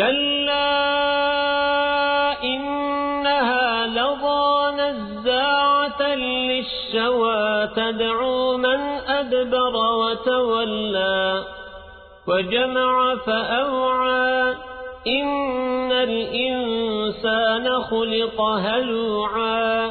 كلا إنها لظى نزاعة للشوى تدعو من أدبر وتولى وجمع فأوعى إن الإنسان خلق هلوعا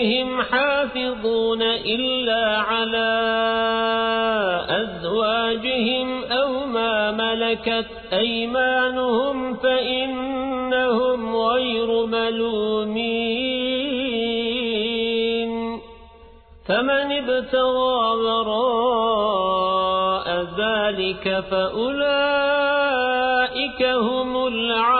لفروجهم حافظون إلا على أزواجهم أو ما ملكت أيمانهم فإنهم غير ملومين. فمن ابتغى وراء ذلك فأولئك هم العادون.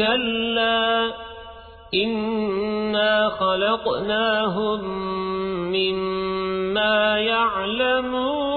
كلا إنا خلقناهم مما يعلمون